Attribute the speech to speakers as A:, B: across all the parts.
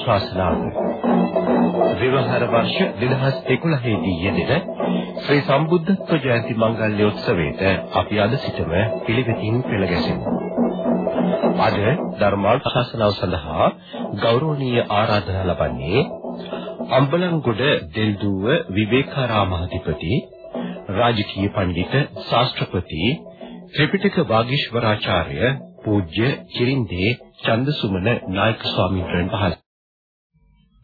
A: ධර්මානුශාසනාව විවහාර වර්ෂ 2011 දී යෙදෙන ශ්‍රී සම්බුද්ධත්ව ජයන්ති මංගල්‍යෝත්සවයට අපි අද සිටම පිළිවෙතින් පෙළ ගැසෙමු. අද ධර්මානුශාසනාව සඳහා ගෞරවනීය ආරාධනා ලබන්නේ අම්බලන්ගොඩ දෙල්දුව විවේකාරාමාධිපති රාජකීය පඬිත ශාස්ත්‍රපති ත්‍රිපිටක වාගීශවරාචාර්ය පූජ්‍ය චිරින්දේ චන්දසුමන නායක ස්වාමීන් වහන්සේ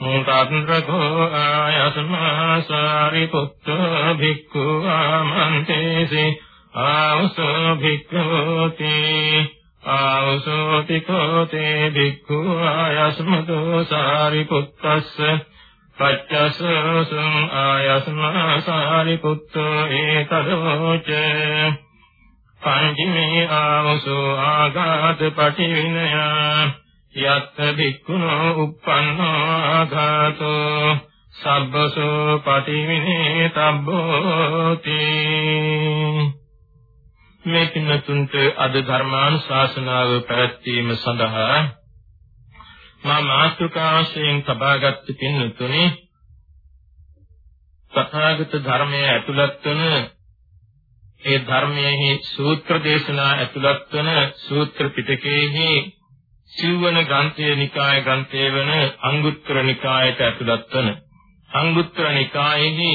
B: මුතන්රකෝ ආයස්මා සාරිපුත්ත භික්ඛු ආමන්තේසි. ආවසෝ භික්ඛෝති ආවසෝති කෝතේ භික්ඛු ආයස්මතෝ සාරිපුත්තස්ස පච්චසසං ආයස්මා සාරිපුත්තෝ ඒතදෝචේ. පංචමේ ආවසෝ ආඝාත පටිවිනය. යත් භික්ඛුනෝ uppannෝ ආඝාතෝ සබ්බසෝ පටිවිනේ තබ්බෝති මේ පින්නතුන්ට අද ධර්මානුශාසනාව පැවැත්වීම සඳහා මා මාතෘකාශයෙන් තබාගත් පින්නතුනි තථාගත ධර්මයේ ඇතුළත් වන ඒ ධර්මයේ සූත්‍ර දේශනා ඇතුළත් වන සූත්‍ර පිටකයේහි සිව්වන ග්‍රන්ථයේ නිකාය ග්‍රන්ථයේ වන අංගුත්තර නිකායට ඇතුළත් වන. අංගුත්තර නිකායෙහි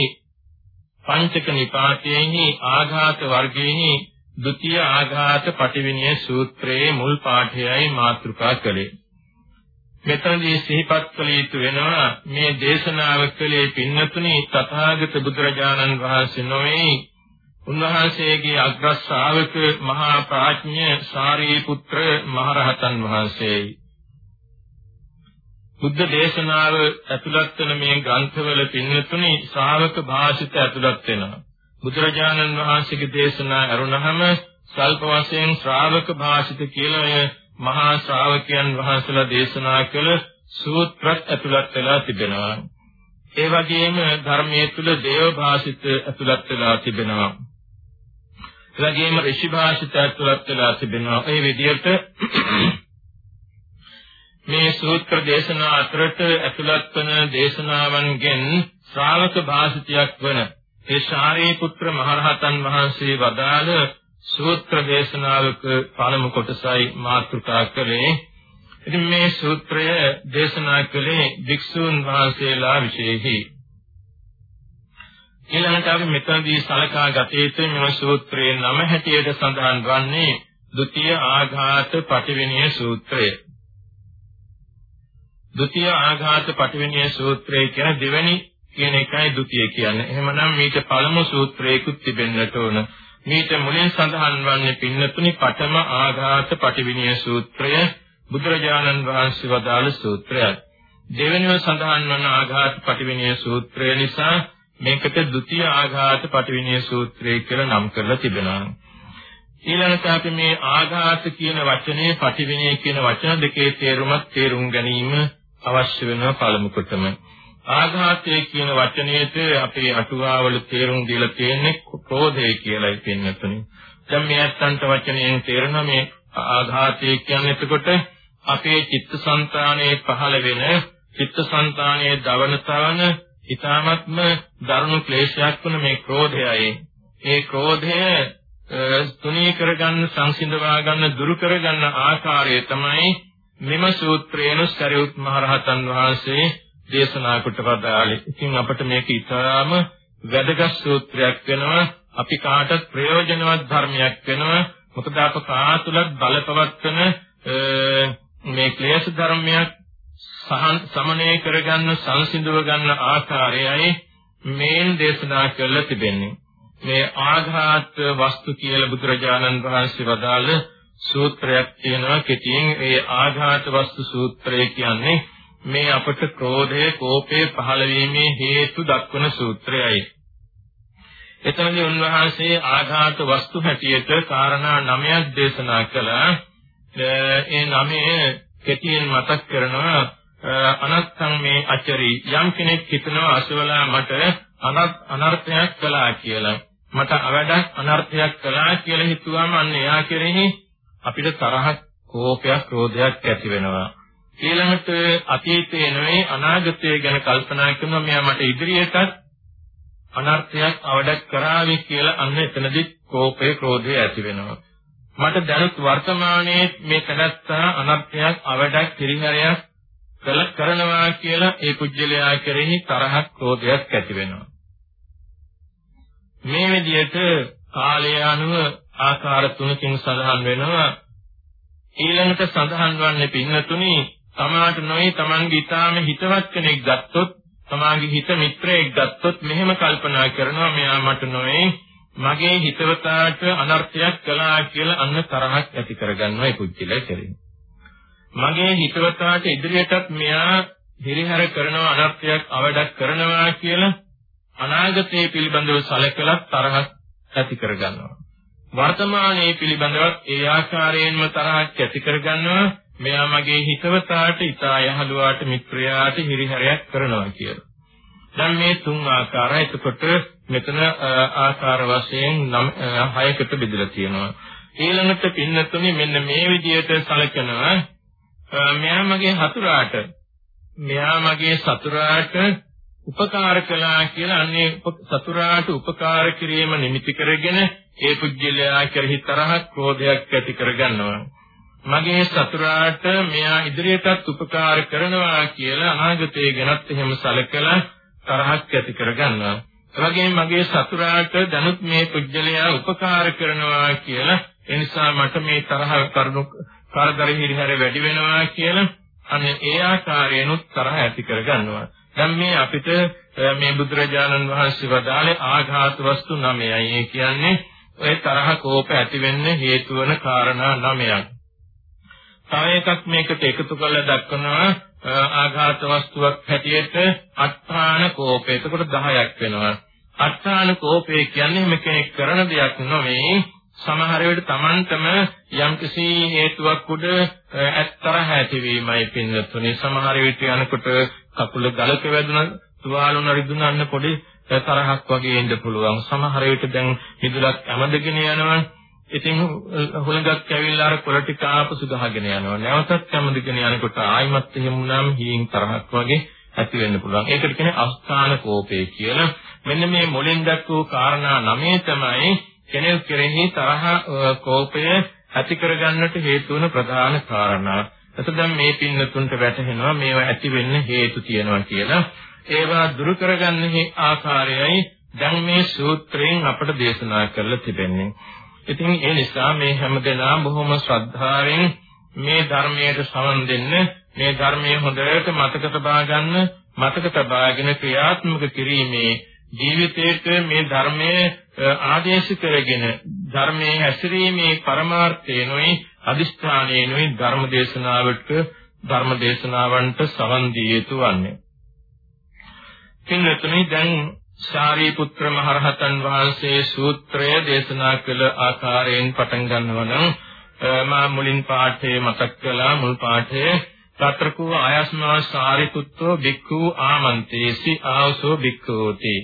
B: පංචක නිපාතයේහි ආඝාත වර්ගයේහි ဒုတိ ය ආඝාත පටිවිණය සූත්‍රයේ මුල් පාඨයයි මාතෘකා කළේ. මෙතනදී සිහිපත් කළ යුතු වෙනවා මේ දේශනාව කළේ පින්නතුනි තථාගත බුදුරජාණන් වහන්සේ නොවේ උන්වහන්සේගේ අග්‍ර ශ්‍රාවක මහා ප්‍රඥ සාරිපුත්‍ර මහරහතන් වහන්සේයි. බුද්ධ දේශනාව ඇතුළත් වන මේ ග්‍රන්ථවල පින්නතුනි ශ්‍රාවක භාෂිත ඇතුළත් වෙනවා. බුදුරජාණන් වහන්සේගේ දේශනා අරුණහම සල්ප වශයෙන් ශ්‍රාවක භාෂිත කියලා මහා ශ්‍රාවකයන් වහන්සේලා දේශනා කළ සූත්‍රත් ඇතුළත් වෙලා තිබෙනවා. ඒ වගේම ධර්මයේ තුල දේව භාෂිත ඇතුළත් වෙලා තිබෙනවා. එවැගේම ඍෂි භාෂිත ඇතුළත් වෙලා තිබෙනවා. ඒ විදිහට මේ සූත්‍ර දේශනා අතරට ඇතුළත් වන දේශනාවන්ගෙන් ශ්‍රාවක භාෂිතයක් වන ඒ ශාරීපුත්‍ර මහරහතන් වහන්සේ වදාළ සූත්‍ර දේශනාවක පළමු කොටසයි මාතෘකා කළේ. ඉතින් මේ සූත්‍රය දේශනා කළේ භික්ෂූන් වහන්සේලා විශේෂයි. ඊළඟට අපි මෙතනදී සලකා ගත යුතු මෙම සූත්‍රයේ නම හැටියට සඳහන් වන්නේ ဒုတိ ය ආඝාත පටිවිණය සූත්‍රය. ဒုတိ ය ආඝාත පටිවිණය සූත්‍රය කියන දෙවැනි කියන එකයි ဒုတိ ය කියන්නේ. එහෙමනම් මේක පළමු සූත්‍රයකුත් තිබෙන්නට ඕන. මේක මුලින් සඳහන් වන්නේ පින්නතුනි පඨම ආඝාත පටිවිණය සූත්‍රය බුදුරජාණන් වහන්සේ වදාළ සූත්‍රයක්. දෙවෙනිව සඳහන් වන ආඝාත පටිවිණය සූත්‍රය නිසා මේකට ဒုတိ ය ආඝාත පටිවිණය සූත්‍රය කියලා නම් කරලා තිබෙනවා. ඊළඟට අපි මේ ආඝාත කියන වචනේ පටිවිණය කියන වචන දෙකේ තේරුමත් තේරුම් ගැනීම අවශ්‍ය වෙනවා පළමු කොටම. ආඝාතය කියන වචනයේට අපේ අටුවාවල තේරුම් දීලා තියෙන්නේ ක්‍රෝධය කියලායි පෙන්වතුනේ. දැන් මේ අත්තන්ට වචනයෙන් තේරෙන මේ ආඝාතය කියන්නේ එතකොට අපේ චිත්තසංතානයේ පහළ වෙන චිත්තසංතානයේ දවන තවන ඊ타ත්ම දරුණු ක්ලේශයක් වන මේ ක්‍රෝධයයි. ඒ ක්‍රෝධය තුනී කරගන්න සංසිඳවා ගන්න දුරු කරගන්න ආකාරය තමයි මෙම සූත්‍රයේන සරියුත් මහරහතන් වහන්සේ දේශනා කොට වදාළේ. ඉතින් අපිට මේක ඊටාම වැදගත් සූත්‍රයක් වෙනවා. අපි කාටත් ප්‍රයෝජනවත් ධර්මයක් වෙනවා. මොකද අප කාතුලත් බලපවත්වන මේ ක්ලේශ ධර්මයක් සහන් සමනය කරගන්න සංසිඳව ගන්න ආකාරයයි මේන් දේශනා කරලා තිබෙන්නේ. මේ ආඝාත වස්තු කියලා බුදුරජාණන් වහන්සේ වදාළ සූත්‍රයක් තියෙනවා කෙටියෙන් ඒ ආඝාත වස්තු සූත්‍රය කියන්නේ මේ අපට ක්‍රෝධය, කෝපය පහළ වීමේ හේතු දක්වන සූත්‍රයයි. එතනදී උන්වහන්සේ ආඝාත වස්තු හැටියට කාරණා 9ක් දේශනා කළා. ඒ 9 කෙටියෙන් මතක් කරනවා අනත්තං මේ අචරි යම් කෙනෙක් හිතනවා අසවලා මට අනර්ථයක් කළා කියලා. මට අවඩක් අනර්ථයක් කළා කියලා හිතුවම අන්න එයා කෙරෙහි අපිට තරහක්, කෝපයක්, ක්‍රෝධයක් ඇති වෙනවා. ඊළඟට අතීතයේ නෙවෙයි අනාගතය ගැන කල්පනා කරනවා මෙයා මට ඉදිරියටත් අනර්ථයක් අවඩක් කරાવી කියලා අන්න එතනදි කෝපය ක්‍රෝධය ඇති වෙනවා. මට දැනුත් වර්තමානයේ මේ කඩත්තා අනර්ථයක් අවඩක් තිරිහරයක් කළ කරනවා කියලා ඒ කුජලයා කෙරෙහි තරහක් ක්‍රෝධයක් ඇති වෙනවා. මේ විදිහට කාලය අනුව ආකාර තුනකින් සඳහන් වෙනවා ඊළඟට සඳහන් වන්නේ පින්නතුනි තමාට නොවේ තමන්ගේ ඊටාම හිතවත් කෙනෙක් ගත්තොත් තමාගේ හිත මිත්‍රයෙක් ගත්තොත් මෙහෙම කල්පනා කරනවා මෙයා මට නොවේ මගේ හිතවතාට අනර්ථයක් කළා කියලා අන්න තරහක් ඇති කරගන්නවා ඒ පුද්ගලයා කෙරෙහි. මගේ හිතවතාට ඉදිරියටත් මෙයා හිරිහැර කරනවා අනර්ථයක් අවඩක් කරනවා කියලා අනාගතයේ පිළිබඳව සැලකලා තරහක් ඇති කරගන්නවා. වර්තමානයේ පිළිබඳව ඒ ආකාරයෙන්ම තරහක් ඇති කරගන්නවා මෙයා මගේ හිතවතාට ඉතා යහළුවාට මිත්‍රයාට හිරිහැරයක් කරනවා කියලා. දැන් මේ තුන් ආකාරය එතකොට මෙතන ආකාර වශයෙන් 6කට බෙදලා තියෙනවා. ඊළඟට පින්නතුනි මෙන්න මේ විදිහට සැලකනවා මෙයා මගේ හතුරාට මෙයා මගේ සතුරාට උපකාර කළා කියලා අන්නේ සතුරාට උපකාර කිරීම නිමිති කරගෙන ඒ පුජ්‍යලයා කෙරෙහි තරහක් ක්‍රෝධයක් ඇති කරගන්නවා. මගේ සතුරාට මෙයා ඉදිරියටත් උපකාර කරනවා කියලා අනාගතයේ ගැනත් එහෙම සැලකලා තරහක් ඇති කරගන්නවා. එවැගේම මගේ සතුරාට දැනුත් මේ පුජ්‍යලයා උපකාර කරනවා කියලා එනිසා මට මේ තරහ කරුණු කරදර හිරිහැර වැඩි වෙනවා කියලා අනේ ඒ ආකාරයෙන්ුත් තරහ ඇති කරගන්නවා. දැන් මේ අපිට මේ බුදුරජාණන් වහන්සේ වදාළේ ආඝාත වස්තු 9යි. ඒ කියන්නේ ඔය තරහ කෝප ඇති වෙන්න හේතු වන කාරණා 9ක්. තව එකක් මේකට එකතු කරලා දක්වනවා ආඝාත වස්තුවක් හැටියට අට්ඨාන කෝපය. එතකොට 10ක් වෙනවා. අට්ඨාන කෝපය කියන්නේ මේ කෙනෙක් කරන දෙයක් නෙවෙයි සමහර වෙලට Tamanටම යම්කිසි හේතුවක් උඩ ඇත්තරහ ඇතිවීමයි පින්නතුනේ. සමහර විට යනකොට කකුල ගලක වැදුනා තුවාලුන රිදුනන්න පොඩි තරහක් වගේ එන්න පුළුවන්. සමහර විට දැන් හිදුලක් ඇමදගෙන යනවා. ඉතින් හුලඟක් ඇවිල්ලා අර පොළ ටික ආපසු ගහගෙන යනවා. නැවතත් ඇමදගෙන යනකොට ආයිමත් එහෙම වුණාම හීන් තරහක් වගේ ඇති වෙන්න පුළුවන්. ඒකට කියන්නේ අස්ථාන කෝපය කියලා. මෙන්න මේ මුලින් දක්වපු කාරණා නමේ තමයි කෙනෙක් කෙරෙහි තරහ කෝපය ඇති කරගන්නට හේතු වන ප්‍රධාන කාරණා. එතකොට මේ පින්නතුන්ට වැටහෙනවා මේවා ඇති වෙන්න හේතු තියෙනවා කියලා. ඒවා දුරු කරගන්න ආකාරයයි දැන් මේ සූත්‍රයෙන් අපට දේශනා කරලා තිබෙන්නේ. ඉතින් ඒ නිසා මේ හැමදෙනා බොහොම ශ්‍රද්ධාවෙන් මේ ධර්මයට සමන් දෙන්න මේ ධර්මයේ හොඳට මතක තබා ගන්න මතක තබාගෙන ක්‍රියාත්මක කිරීමේ ජීවිතයේට මේ ධර්මයේ ආදේශ කරගෙන ධර්මයේ හැසිරීමේ පරමාර්ථයනොයි අදිෂ්ඨානයනොයි ධර්ම දේශනාවට ධර්ම දේශනාවන්ට සවන් දී යුතු වන්නේ. කින්නතුනි දැන් සාරිපුත්‍ර මහරහතන් වහන්සේ සූත්‍රය දේශනා කළ ආකාරයෙන් පටන් ගන්නවා නම් මා මුලින් පාඨයේ මතක් කළා මුල් පාඨයේ తත්‍රකෝ ආයස්මා සාරිපුත්‍රෝ බික්ඛු ආමන්තේසි ආවසෝ බික්ඛෝති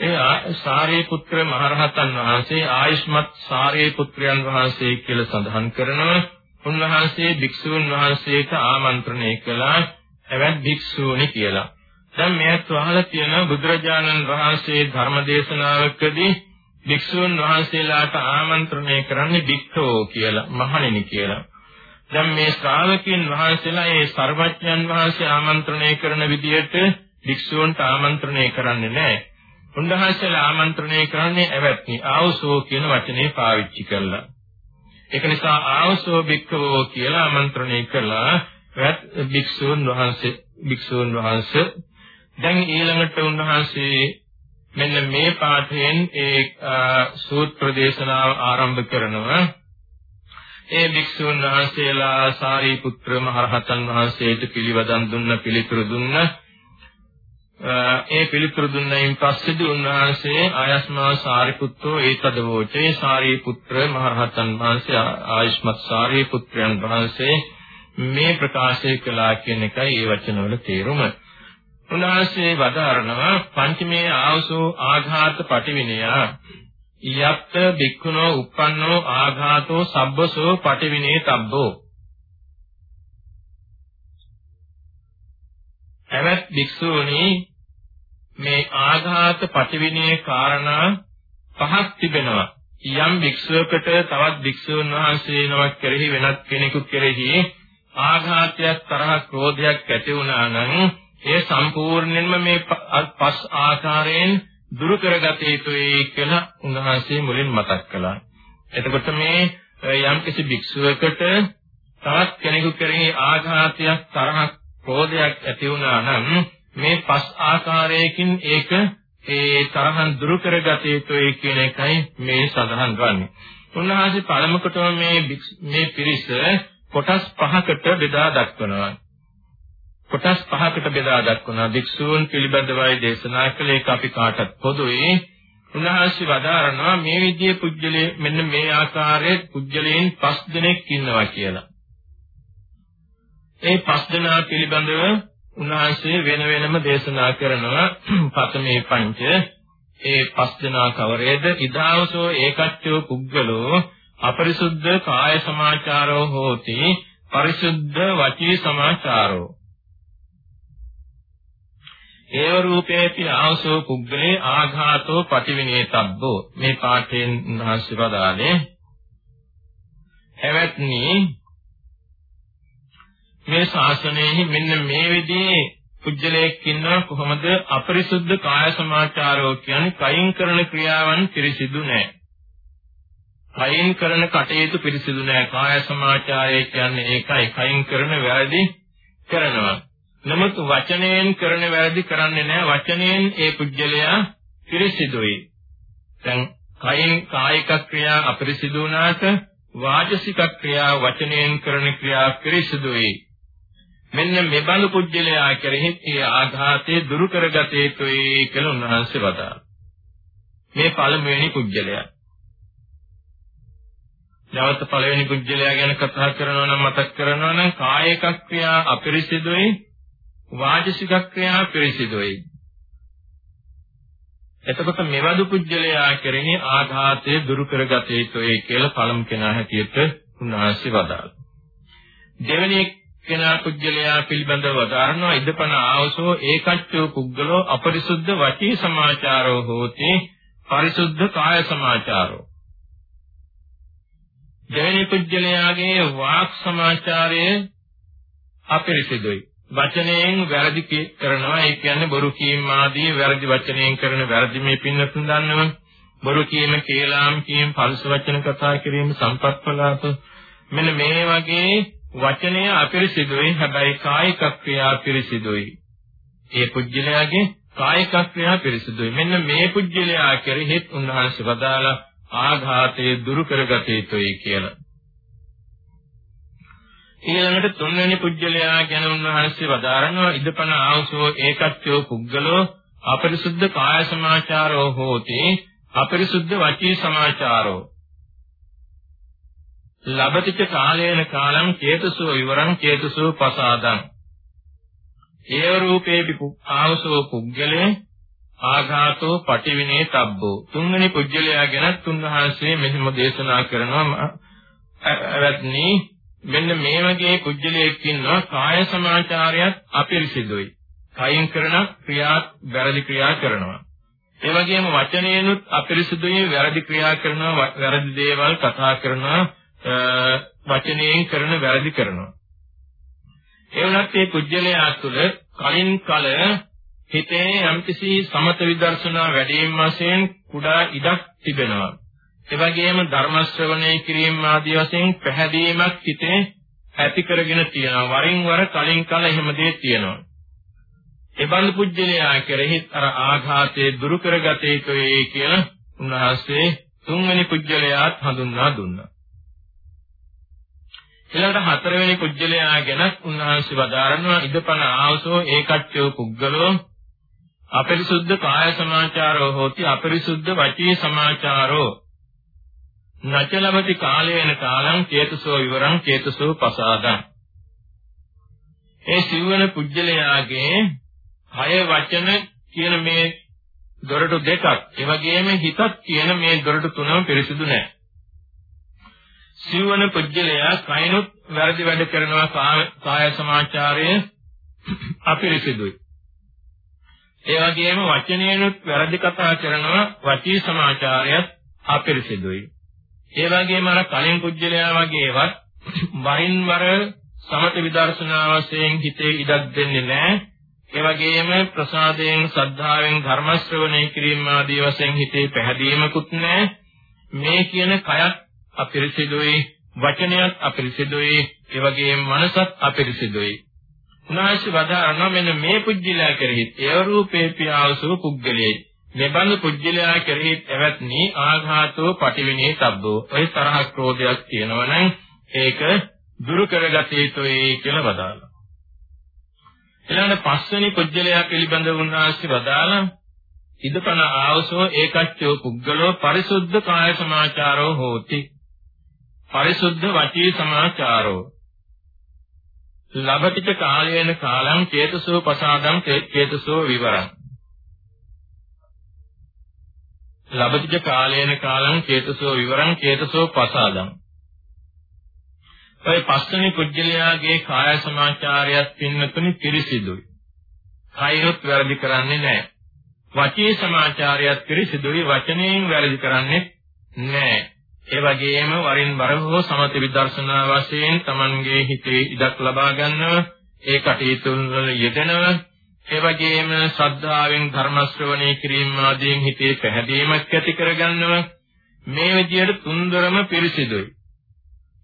B: ඒ සාරිපුත්‍ර මහරහතන් වහන්සේ ආයුෂ්මත් සාරිපුත්‍රයන් වහන්සේ කියලා සඳහන් කරනවා. උන්වහන්සේ භික්ෂුන් වහන්සේට ආමන්ත්‍රණය කළා එවත් භික්ෂූනි කියලා. දැන් මේත් වහලා තියෙන බුදුරජාණන් වහන්සේ ධර්ම දේශනාවකදී භික්ෂුන් වහන්සේලාට ආමන්ත්‍රණය කරන්නේ භික්ඛෝ කියලා, මහණෙනි කියලා. දැන් මේ ශ්‍රාවකයන් වහන්සේලා ඒ සර්වඥන් වහන්සේ ආමන්ත්‍රණය කරන විදිහට භික්ෂූන්ට ආමන්ත්‍රණය කරන්නේ නැහැ. උන්වහන්සේලා ආමන්ත්‍රණය කරන්නේ ඇවැත්නි ආවසෝ කියන වචනේ පාවිච්චි කළා. ඒක නිසා ආවසෝ භික්ඛවෝ කියලා ආමන්ත්‍රණය කළා. වත් භික්ෂුන් වහන්සේ භික්ෂුන් වහන්සේ දැන් ඊළඟට උන්වහන්සේ මෙන්න මේ පාඨයෙන් ඒ සූත්‍ර දේශනාව ආරම්භ කරනවා. ඒ භික්ෂුන් වහන්සේලා සාරිපුත්‍ර මහරහතන් වහන්සේට පිළිවදන් දුන්න පිළිතුරු දුන්න ඒ පිළිතුරු දුන්නයින් පස්සේදී උන්වහන්සේ ආයස්මා සාරිපුත්‍රෝ ඒතදවෝචේ සාරිපුත්‍ර මහරහතන් වහන්සේ ආයස්මත් සාරිපුත්‍රයන් වහන්සේ මේ ප්‍රකාශය කළා කියන එකයි ඒ වචනවල තේරුම. උන්වහන්සේ වදාරනවා පංචමේ ආවසෝ ආඝාත පටිවිනයා යත්ත බික්ඛුනෝ uppannෝ ආඝාතෝ සබ්බසෝ පටිවිනේ තබ්බෝ එවත් භික්ෂුණී මේ ආඝාත පටිවිනේ කාරණා පහක් තිබෙනවා යම් භික්ෂුවකට තවත් භික්ෂුන් වහන්සේ නමක් කෙරෙහි වෙනත් කෙනෙකු කෙරෙහි ආඝාතයක් තරහක් ක්‍රෝධයක් ඇති වුණා නම් ඒ සම්පූර්ණයෙන්ම මේ පස් ආකාරයෙන් දුරු කරගත යුතුයි කියලා උන්වහන්සේ මුලින් මතක් කළා. එතකොට මේ යම්කිසි භික්ෂුවකට තවත් කෙනෙකු කෙරෙහි ආඝාතයක් තරහක් ක්‍රෝධයක් ඇති වුණා නම් මේ පස් ආකාරයකින් ඒක ඒ තරහන් දුරු කරගත යුතුයි කියන එකයි මේ සඳහන් වන්නේ. උන්වහන්සේ පළමු කොටම මේ මේ පිරිස කොටස් පහකට බෙදා දක්වනවා. කොටස් පහකට බෙදා දක්වනවා. භික්ෂූන් පිළිබඳවයි දේශනා කළේ ඒක අපි කාටත් පොදුයි. උන්වහන්සේ වදාරනවා මේ විදිහේ පුජ්‍යලේ මෙන්න මේ ආකාරයේ පුජ්‍යලේන් පස් දෙනෙක් ඉන්නවා කියලා. ඒ පස් දෙනා පිළිබඳව උන්වහන්සේ වෙන වෙනම දේශනා කරනවා. පතමේ පංච. ඒ පස් දෙනා කවරේද? ඉදාවසෝ ඒකච්චෝ පුද්ගලෝ අපරිසුද්ධ කාය සමාචාරෝ හෝති. පරිසුද්ධ වචී සමාචාරෝ. ඒව රූපේති ආවසෝ පුද්ගලේ ආඝාතෝ පටිවිනේතබ්බෝ. මේ පාඨයෙන් උන්වහන්සේ වදාළේ. එවත්නි මේ ශාසනයෙහි මෙන්න මේ විදිහේ පුජ්‍යලයක් ඉන්නවා කොහොමද අපරිසුද්ධ කාය සමාචාරෝ කියන්නේ කයින් කරන ක්‍රියාවන් පිරිසිදු නැහැ. කයින් කරන කටයුතු පිරිසිදු නැහැ. කාය සමාචාරය කියන්නේ ඒකයි කයින් කරන වැරදි කරනවා. නමුත් වචනයෙන් කරන වැරදි කරන්නේ නැහැ. වචනයෙන් ඒ පුජ්‍යලයා පිරිසිදුයි. දැන් කයින් කායික ක්‍රියා අපිරිසිදු වුණාට වාචසික ක්‍රියා වචනයෙන් කරන ක්‍රියා පිරිසිදුයි. මෙන්න මෙබඳු පුජ්‍යලයා කෙරෙහි ඒ ආඝාතය දුරු කරගත යුතුයි කියලා උන්වහන්සේ වදාළා. මේ පළමුවෙනි පුජ්‍යලයා. නැවත පළවෙනි පුජ්‍යලයා ගැන කතා කරනවා නම් මතක් කරනවා නම් කායික ක්‍රියා අපිරිසිදුයි වාචසික ක්‍රියා පිරිසිදුයි. එතකොට මෙවදු පුජ්‍යලයා කෙරෙහි ආඝාතය දුරු කරගත යුතුයි කියලා පළමු කෙනා හැටියට උන්වහන්සේ වදාළා. දෙවෙනි කෙනා පුජ්‍යලයා පිළිබඳව වදාරනවා ඉදපන ආවසෝ ඒකච්චෝ පුද්ගලෝ අපරිසුද්ධ වචී සමාචාරෝ හෝති පරිසුද්ධ කාය සමාචාරෝ. දෙවෙනි පුජ්‍යලයාගේ වාක් සමාචාරය අපරිසිදුයි. වචනයෙන් වැරදි කරනවා. ඒ කියන්නේ බොරු කීම් ආදී වැරදි වචනයෙන් කරන වැරදි මේ පින්නතුන් දන්නවනේ බොරු කීම කේලාම් කීම පරිස වචන කතා කිරීම සම්පත්පලාප මෙන්න මේ වගේ වචනය අපිරිසිදුයි හැබැයි කායික ක්‍රියා පිරිසිදුයි. ඒ පුජ්‍යලයාගේ කායික ක්‍රියා පිරිසිදුයි. මෙන්න මේ පුජ්‍යලයා කෙරෙහිත් උන්වහන්සේ වදාලා ආඝාතය දුරු කරගත යුතුයි කියලා. ඊළඟට තුන්වෙනි පුජ්‍යලයා ගැන උන්වහන්සේ වදාරනවා ඉදපන ආවසෝ ඒකච්චෝ පුද්ගලෝ අපරිසුද්ධ කාය සමාචාරෝ හෝති අපරිසුද්ධ වචී සමාචාරෝ ලබතිච කාලේන කාලං චේතසෝ විවරං චේතසෝ පසාදං. ඒව රූපේපි ආවසෝ පුද්ගලේ ආඝාතෝ පටිවිනේ තබ්බෝ. තුන්වෙනි පුජ්‍යලයා ගැන තුන්වහන්සේ මෙහිම දේශනා කරනවා. අවත්නි මෙන්න මේ වගේ පුජ්‍යලයක් ඉන්නවා කාය සමාචාරයත් අපිරිසිදුයි. කයින් කරන ක්‍රියා වැරදි ක්‍රියා කරනවා. ඒ වගේම වචනයෙන්ුත් අපිරිසිදුයි වැරදි ක්‍රියා කරනවා වැරදි දේවල් කතා කරනවා. වචනයෙන් කරන වැරදි කරනවා. ඒ වුණත් මේ කුජලයා තුළ කලින් කල හිතේ යම්කිසි සමත විදර්ශනා වැඩිම වශයෙන් කුඩා ඉඩක් තිබෙනවා. ඒ වගේම ධර්ම ශ්‍රවණය කිරීම ආදී වශයෙන් පැහැදීමක් හිතේ ඇති කරගෙන තියෙනවා. වරින් වර කලින් කල එහෙම දේ තියෙනවා. ඒ බඳු පුජ්‍යලයා කෙරෙහි අර ආඝාතයේ දුරු කරගත යුතුයි කියලා උන්වහන්සේ තුන්වෙනි පුජ්‍යලයාත් හඳුන්වා දුන්නා. ඊළඟට හතරවෙනි කුජලයා ගැන උන්වහන්සේ වදාරනවා. ඉදපන ආවසෝ ඒකච්චෝ පුද්ගලෝ අපරිසුද්ධ කාය සමාචාරෝ හෝති අපරිසුද්ධ වචී සමාචාරෝ. නචලවති කාලේන කාලං චේතසෝ විවරං චේතසෝ පසාදං. ඒ සිවණ පුජ්‍යලයාගේ හය වචන කියන මේ දොරටු දෙකක්. ඒ වගේම හිතක් කියන මේ දොරටු තුනම පිරිසිදු නැහැ. සිවණ පුජ්‍යලයා කයිනුත් වැරදි වැඩ කරනවා කාය සමාචාරය අපිරිසිදුයි ඒ වගේම වචනේනුත් වැරදි කතා කරනවා වචී සමාචාරයත් අපිරිසිදුයි. ඒ වගේම අර කලින් කුජලයා වගේවත් වරින් වර සමත විදර්ශනා වශයෙන් හිතේ ඉඩක් දෙන්නේ නැහැ. ඒ වගේම ප්‍රසාදයෙන් සද්ධාවෙන් ධර්ම ශ්‍රවණය කිරීම ආදී වශයෙන් හිතේ පැහැදීමකුත් නැහැ. මේ කියන කයත් අපිරිසිදුයි, වචනයත් අපිරිසිදුයි, ඒ වගේම මනසත් අපිරිසිදුයි. උන්වහන්සේ වදාරනවා මෙන්න මේ පුජ්‍යලයා කෙරෙහි ඒව රූපේ පියාවසෝ පුද්ගලයේ මෙබඳු පුජ්‍යලයා කෙරෙහි එවත්නි ආඝාතෝ පටිවිනේ තබ්බෝ ඔය තරහ ක්‍රෝධයක් තියෙනවනම් ඒක දුරු කරගත යුතුයි කියලා වදාළා. ඊළඟ පස්වෙනි පුජ්‍යලයා පිළිබඳව උන්වහන්සේ වදාළා. ඉදපන ආවසෝ ඒකච්චෝ පුද්ගලෝ පරිසුද්ධ කාය සමාචාරෝ හෝති. පරිසුද්ධ වචී සමාචාරෝ ලබතිච කාලයේන කාලං චේතසෝ පසාදං චේතසෝ විවරං ලබතිච කාලයේන කාලං චේතසෝ විවරං චේතසෝ පසාදං ඔය පස්වෙනි කුජලයාගේ කාය සමාචාරයත් පින්නතුනි පිරිසිදුයි. කයිරොත් වැරදි කරන්නේ නැහැ. වචී සමාචාරයත් පිරිසිදුයි වචනයෙන් වැරදි කරන්නේ නැහැ. ඒ වගේම වරින් වර හෝ සමත විදර්ශනා වශයෙන් Tamanගේ හිතේ ඉඩක් ලබා ගන්නව ඒ කටයුතු වල යෙදෙනව. ඒ වගේම ශ්‍රද්ධාවෙන් ධර්ම ශ්‍රවණය කිරීම ආදීන් හිතේ පැහැදීමක් ඇති කරගන්නව. මේ විදියට තුන්දරම පිරිසිදුයි.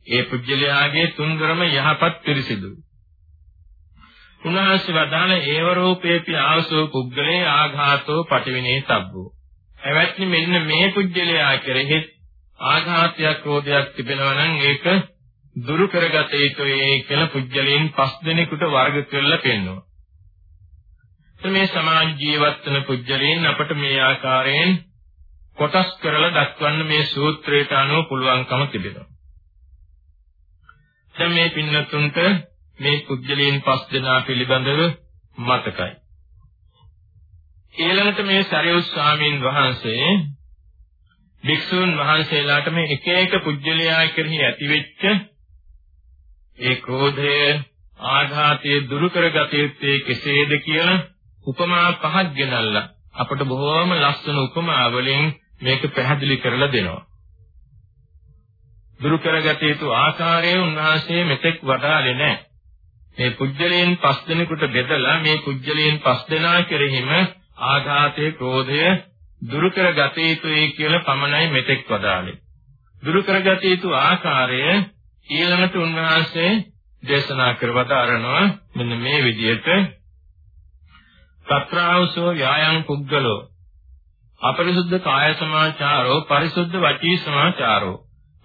B: ඒ පුජ්‍යලයාගේ තුන්දරම යහපත් පිරිසිදුයි. උන්වහන්සේ වදාළ ඒව රූපේපි ආවසෝ පුද්ගලේ ආඝාතෝ පටිවිනේ තබ්බෝ. එවත්නි මෙන්න මේ පුජ්‍යලයා කෙරෙහි ආඝාතයක් ක්‍රෝධයක් තිබෙනවා නම් ඒක දුරු කරගත යුතුයි කියලා පුජ්‍යලයන් පස් දෙනෙකුට වර්ග කරලා පෙන්වනවා. මේ සමාජ ජීවත් වෙන පුජ්‍යලයන් අපට මේ ආකාරයෙන් කොටස් කරලා දක්වන්න මේ සූත්‍රයට අනුව පුළුවන්කම තිබෙනවා. දැන් මේ පින්නතුන්ට මේ පුජ්‍යලයන් පස් දෙනා පිළිබඳව මතකයි. ඊළඟට මේ සරියුත් ස්වාමීන් වහන්සේ භික්ෂුන් වහන්සේලාට මේ එක එක පුජ්‍යලයා කෙරෙහි ඇතිවෙච්ච ඒ ක්‍රෝධය ආඝාතය දුරු කරගත යුත්තේ කෙසේද කියලා උපමා පහක් ගෙනල්ලා අපට බොහෝම ලස්සන උපමා වලින් මේක පැහැදිලි කරලා දෙනවා. දුරු කරගත යුතු ආකාරය උන්වහන්සේ මෙතෙක් වදාලේ නැහැ. මේ පුජ්‍යලයන් පස් දෙනෙකුට බෙදලා මේ පුජ්‍යලයන් පස් දෙනා කෙරෙහිම ආඝාතයේ ක්‍රෝධය දුරු කරගත යුතුයි කියලා පමණයි මෙතෙක් වදාළේ. දුරු කරගත යුතු ආකාරය ඊළඟට උන්වහන්සේ දේශනා කරවදාරනවා මෙන්න මේ විදිහට. සත්‍රාවසෝ යායන් පුද්ගලෝ අපරිසුද්ධ කාය සමාචාරෝ පරිසුද්ධ වචී සමාචාරෝ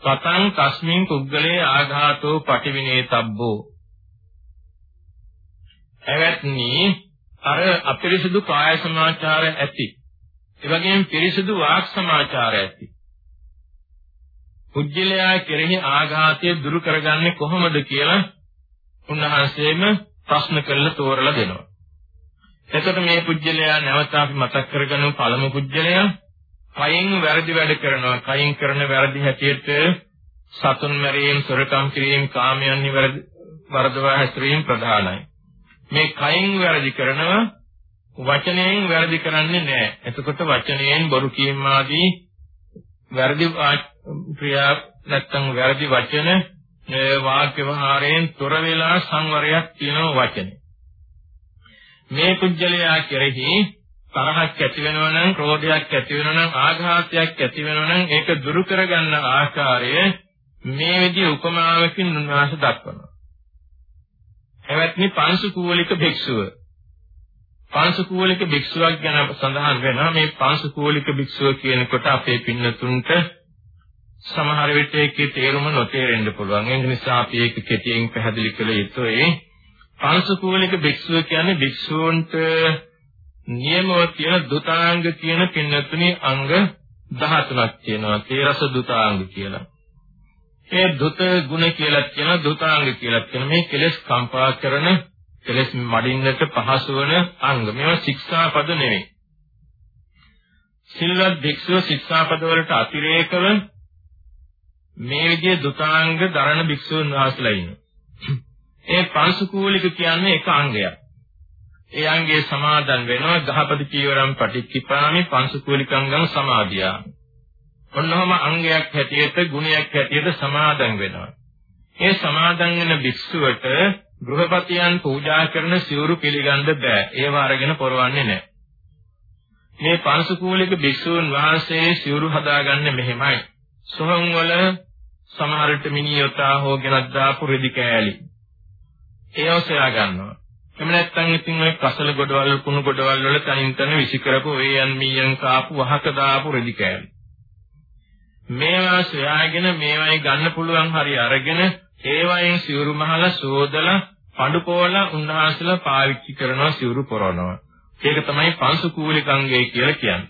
B: සතං තස්මින් පුද්ගලේ ආඝාතෝ පටිවිනේ තබ්බෝ එවත්නි අර අපරිසුදු කාය සමාචාර ඇති. ඒ වගේම පිරිසුදු වාක් සමාචාර ඇති. පුජ්‍යලයා කෙරෙහි ආඝාතය දුරු කරගන්නේ කොහොමද කියලා උන්වහන්සේම ප්‍රශ්න කරලා තෝරලා දෙනවා. එතකොට මේ පුජ්‍යලයා නැවත අපි මතක් කරගනු පළමු පුජ්‍යලයා කයින් වැරදි වැඩ කරනවා. කයින් කරන වැරදි හැටියට සතුන් මැරීම, සොරකම් කිරීම, කාමයන් නිවැරදි වර්ධවා හැසිරීම ප්‍රධානයි. මේ කයින් වැරදි කරනවා වචනයෙන් වැරදි කරන්නේ නැහැ. එතකොට වචනයෙන් බොරු කීම ආදී වැරදි ක්‍රියා නැත්තම් වැරදි වචන වාක්‍ය වහාරයෙන් තොර වෙලා සංවරයක් තියෙන වචනේ. මේ කුජලයා කෙරෙහි තරහක් ඇති වෙනවා නම් ක්‍රෝධයක් ඇති වෙනවා නම් ආඝාතයක් ඇති වෙනවා නම් ඒක දුරු කරගන්න ආකාරය මේ විදිහ උපමාවකින් උන්වහන්සේ දක්වනවා. එවත්නි පංසු කූලික භික්ෂුව පාංශකූලික භික්ෂුවක් ගැන සඳහන් වෙනවා මේ පාංශකූලික භික්ෂුව කියනකොට අපේ පින්නතුන්ට සමහර විට ඒකේ තේරුම නොතේරෙන්න පුළුවන්. ඒ නිසා අපි ඒක කෙටියෙන් පැහැදිලි කළ යුතුයි. පංසකූලික භික්ෂුව කියන්නේ භික්ෂූන්ට නියමව කියන දුතාංග කියන පින්නතුනි අංග 13ක් තියෙනවා. තේරස දුතාංග කියලා. ඒ දුත ගුණ කියලා කියන දුතාංග කියලා කියන මේ කෙලෙස් කම්පා කරන කෙලෙස් මඩින්නට පහසු වන අංග. මේවා ශික්ෂාපද නෙවෙයි. සිල්වත් භික්ෂුව ශික්ෂාපද වලට අතිරේකව මේ විදිහේ දුතාංග දරණ භික්ෂුන් වහන්සේලා ඉන්නවා. ඒ පංසකූලික කියන්නේ එක අංගයක්. ඒ අංගයේ සමාදන් වෙනවා ගහපති චීවරම් පටිච්චිපාමි පංසකූලිකංගම් සමාදියා. ඔන්නෝම අංගයක් හැටියට ගුණයක් හැටියට සමාදන් වෙනවා. ඒ සමාදන් වෙන භික්ෂුවට ගෘහපතියන් පූජා කරන සිවුරු පිළිගන්න බෑ. ඒව අරගෙන පොරවන්නේ නැහැ. මේ පංසකූලික භික්ෂූන් වහන්සේ සිවුරු හදාගන්නේ මෙහෙමයි. සොහන් වල සමහරට මිනියෝතා හෝ ගෙනත් දාපු රෙදි කෑලි. ඒව සොයා ගන්නවා. එහෙම නැත්නම් ඉතින් ඔය කසල ගොඩවල් කුණු ගොඩවල් වල තනින් තන විසි කරපු වේයන් මීයන් කාපු වහක දාපු රෙදි කෑලි. මේවා සොයාගෙන මේවයි ගන්න පුළුවන් හරි අරගෙන ඒවයින් සිවුරු මහලා සෝදලා පඳු පොවලා උන්වහන්සේලා පාවිච්චි කරනවා සිවුරු පොරවනවා. ඒක තමයි පංසුකූලිකංගය කියලා කියන්නේ.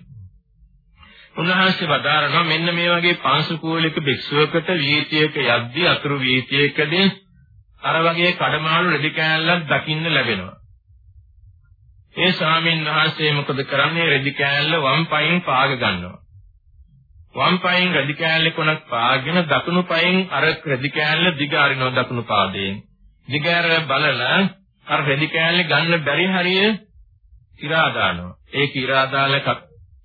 B: උන්වහන්සේ වදාරනවා මෙන්න මේ වගේ පංසුකූලික භික්ෂුවකට වීතියක යද්දී අතුරු වීතියකදී අර වගේ කඩමාළු රෙදි කෑල්ලක් දකින්න ලැබෙනවා. ඒ ස්වාමීන් වහන්සේ මොකද කරන්නේ රෙදි කෑල්ල වම් පයින් පාග ගන්නවා. වම් පයින් රෙදි කෑල්ල කොනක් පාගෙන දකුණු පයින් අර රෙදි කෑල්ල දිග අරිනවා දකුණු පාදයෙන්. දිගාර බලලා අර රෙදි කෑල්ල ගන්න බැරි හරිය ඉරා දානවා. ඒ කිරා දාලා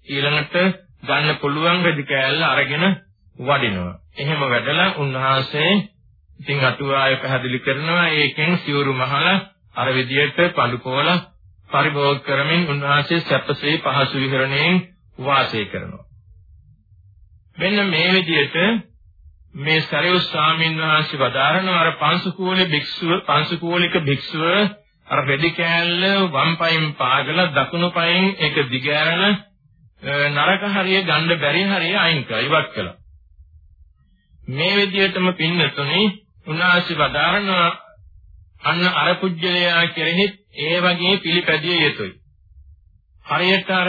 B: ඊළඟට ගන්න පුළුවන් රෙදි කෑල්ල අරගෙන වඩිනවා. එහෙම වැඩලා උන්වහන්සේ ඉතින් අටුවාය පැහැදිලි කරනවා ඒකෙන් සිවුරු මහලා අර විදියට පඳුකෝල පරිභෝග කරමින් උන්වහන්සේ සැපසේ පහසු විහරණයෙන් වාසය කරනවා. මෙන්න මේ විදියට මේ සරියු ස්වාමීන් වහන්සේ වදාරන අර පංසකූලේ භික්ෂුව පංසකූලික භික්ෂුව අර රෙදි කෑල්ල වම් පයින් පාගලා දකුණු පයින් ඒක දිගෑරන නරක හරිය ගන්න බැරි හරිය අයින් කරලා ඉවත් කළා. මේ විදිහටම පින්නතුනේ උන්වහන්සේ වදාරන අන්න අර පුජ්‍යලයා කෙරෙහි ඒ වගේ පිළිපැදිය යුතුයි. හරියට අර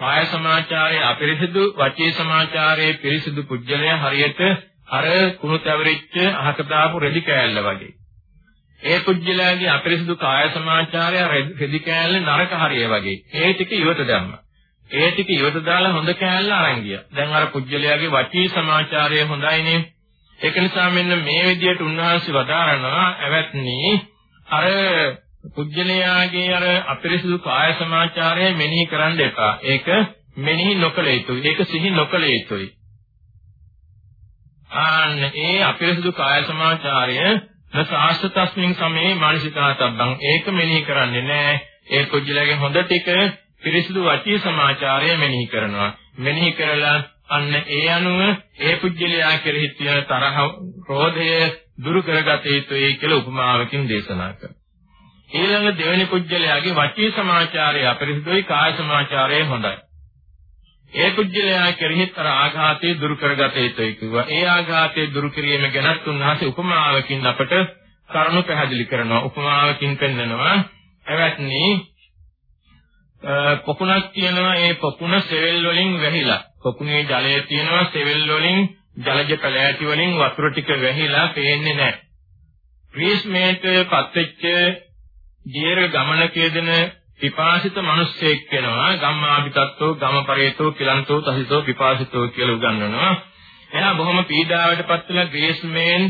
B: කාය සමාචාරයේ අපිරිසිදු වචී සමාචාරයේ පිරිසිදු පුජ්‍යලයා හරියට අර කුණු තැවරිච්ච අහක දාපු රෙදි කෑල්ල වගේ. ඒ පුජ්‍යලයාගේ අපිරිසිදු කාය සමාචාරය රෙදි කෑල්ල නරක හරිය වගේ. ඒ ටික ඉවත දැම්මා. ඒ ටික ඉවත දාලා හොඳ කෑල්ල අරන් ගියා. දැන් අර පුජ්‍යලයාගේ වචී සමාචාරය හොඳයිනේ. ඒක නිසා මෙන්න මේ විදිහට උන්වහන්සේ වදාරනවා ඇවැත්නි අර පුජ්‍යලයාගේ අර අපිරිසුදු කාය සමාචාරය මෙනෙහි කරන්න එපා. ඒක මෙනෙහි නොකළ යුතුයි. ඒක සිහි නොකළ යුතුයි. ආන්න ඒ අපිරිසුදු කාය සමාචාරය නසාස්තස්මින් සමේ මානසිකාතබ්බං ඒක මෙනෙහි කරන්නේ නැහැ. ඒ පුජ්‍යලයාගේ හොඳ ටික පිරිසුදු වචී සමාචාරය මෙනෙහි කරනවා. මෙනෙහි කරලා අන්න ඒ අනුව ඒ පුජ්‍යලයා කෙරෙහි තියෙන තරහ ක්‍රෝධය දුරු කරගත යුතුයි කියලා උපමාවකින් දේශනා කරනවා. ඊළඟ දෙවෙනි පුජ්‍යලයාගේ වචී සමාචාරය අපරිසුදුයි කාය සමාචාරය හොඳයි. ඒ පුජ්‍යලයා කෙරෙහි තර ආඝාතය දුරු කරගත යුතුයි කිව්වා. ඒ ආඝාතය දුරු කිරීම ගැනත් උන්වහන්සේ උපමාවකින් අපට කරුණු පැහැදිලි කරනවා. උපමාවකින් පෙන්නනවා. එවත්නි පොකුණක් තියෙනවා ඒ පොකුණ සෙවල් වලින් වැහිලා පොකුණේ ජලය තියෙනවා සෙවල් වලින් ජලජ පැලෑටි වලින් වතුර ටික වැහිලා පේන්නේ නැහැ. ග්‍රීස්මේට පත්වෙච්ච දීර්ඝ ගමනක යෙදෙන පිපාසිත මිනිස්සෙක් වෙනවා ගම්මාපිතත්වෝ ගමපරේතෝ කිලන්තෝ තහිතෝ පිපාසිතෝ කියලා උගන්වනවා. එයා බොහොම පීඩාවටපත් වෙලා ග්‍රීස්මේන්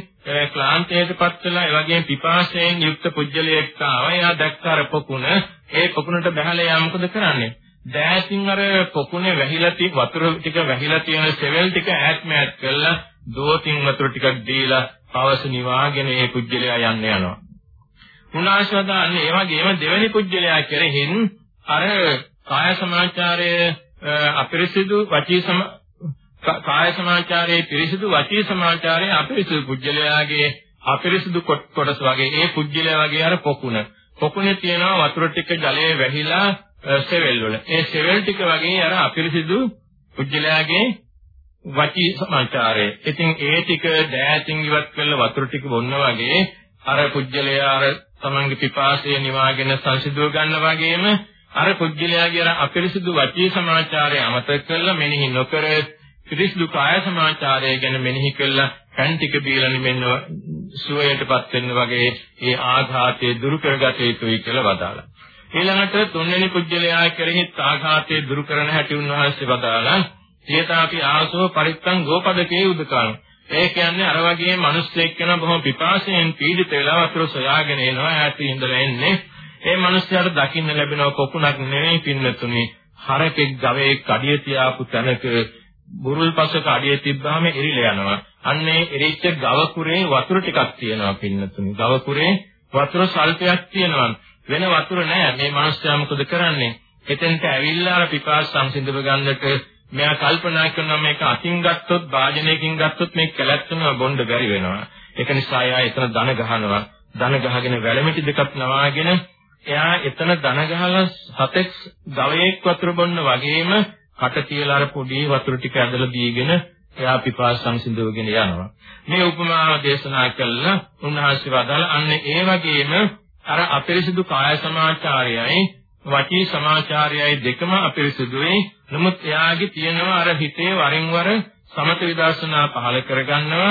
B: ක්ලාන්තයටපත් වෙලා ඒ වගේම පිපාසයෙන් යුක්ත පුජ්‍යලයක් ආවා. එයා දැක්ක අර පොකුණ ඒ පොකුණට බහලා යා මොකද කරන්නේ? දෑතින් අර පොකුණේ වැහිලා තියෙන වතුර ටික වැහිලා තියෙන සෙවල් ටික ඈත් මෑත් කරලා දෝතින් වතුර ටිකක් දීලා පවස නිවාගෙන ඒ කුජලයා යන්න යනවා. උනාශවදාන්නේ ඒ වගේම දෙවෙනි කුජලයා කෙරෙහින් අර කාය සමාචාරයේ අපිරිසිදු වචී සම කාය සමාචාරයේ පිරිසිදු වචී සමාචාරයේ අපිරිසිදු කුජලයාගේ අපිරිසිදු කොටස් වගේ ඒ කුජලයා වගේ අර පොකුණ පොකුණේ තියෙනවා වතුර ටික ජලයේ වැහිලා සෙවල් වල. ඒ සෙවල් ටික වගේ අර අපිරිසිදු කුජලයාගේ වචී සමාචාරය. ඉතින් ඒ ටික දෑතින් ඉවත් කරලා වතුර ටික බොන්න වගේ අර කුජලයා අර තමන්ගේ පිපාසය නිවාගෙන සංසිඳුව ගන්න වගේම අර කුජලයාගේ අර අපිරිසුදු වචී සමාචාරය අමතක කරලා මෙනෙහි නොකර පිරිසුදු කාය සමාචාරය ගැන මෙනෙහි කළා කන් ටික බීලා නිමෙන්න සුවයටපත් වෙන්න වගේ ඒ ආඝාතය දුරු කරගත යුතුයි කියලා වදාළා. ඊළඟට තුන්වෙනි කුජලයා කෙරෙහි ආඝාතය දුරු කරන හැටි උන්වහන්සේ වදාළා. සියතාපි ආසෝ පරිත්තං ගෝපදකේ උදකං. ඒ කියන්නේ අර වගේ මිනිස්සෙක් කෙනා බොහොම පිපාසයෙන් පීඩිත වෙලා වතුර සොයාගෙන එනවා ඈත ඉඳලා එන්නේ. ඒ මිනිස්යාට දකින්න ලැබෙන කොකුණක් නෙවෙයි පින්නතුනේ. හරකෙක් ගවයෙක් අඩිය තියාපු තැනක බුරුල්පසක අඩිය තිබ්බාම එරිලා යනවා. අන්නේ එරිච්ච ගව කුරේ වතුර ටිකක් තියෙනවා පින්නතුනේ. ගව කුරේ වතුර සල්පයක් තියෙනවා. වෙන වතුර නැහැ. මේ මිනිස්යා මොකද කරන්නේ? එතෙන්ට ඇවිල්ලා අර පිපාස සංසිඳව ගන්නට මෙයා කල්පනා කරනවා මේක අතින් ගත්තොත් වාජනයකින් ගත්තොත් මේක කැලැත්තම බොණ්ඩ බැරි වෙනවා. ඒක නිසා එයා එතන දන ගහනවා. දන ගහගෙන වැලමිටි දෙකක් නවාගෙන එයා එතන දන ගහලා හතෙක් ගවයෙක් වතුර බොන්න වගේම කට තියලා අර පොඩි වතුර ටික ඇදලා දීගෙන එයා පිපාස සංසිඳවගෙන යනවා. මේ උපමාව දේශනා කළා උන්වහන්සේ වදාළ අන්න ඒ වගේම අර අපිරිසිදු කාය සමාචාරයයි වචී සමාචාරයයි දෙකම අපිරිසිදුයි. නමුත් එයාගේ තියෙනවා අර හිතේ වරින් වර සමත විදර්ශනා පහල කරගන්නවා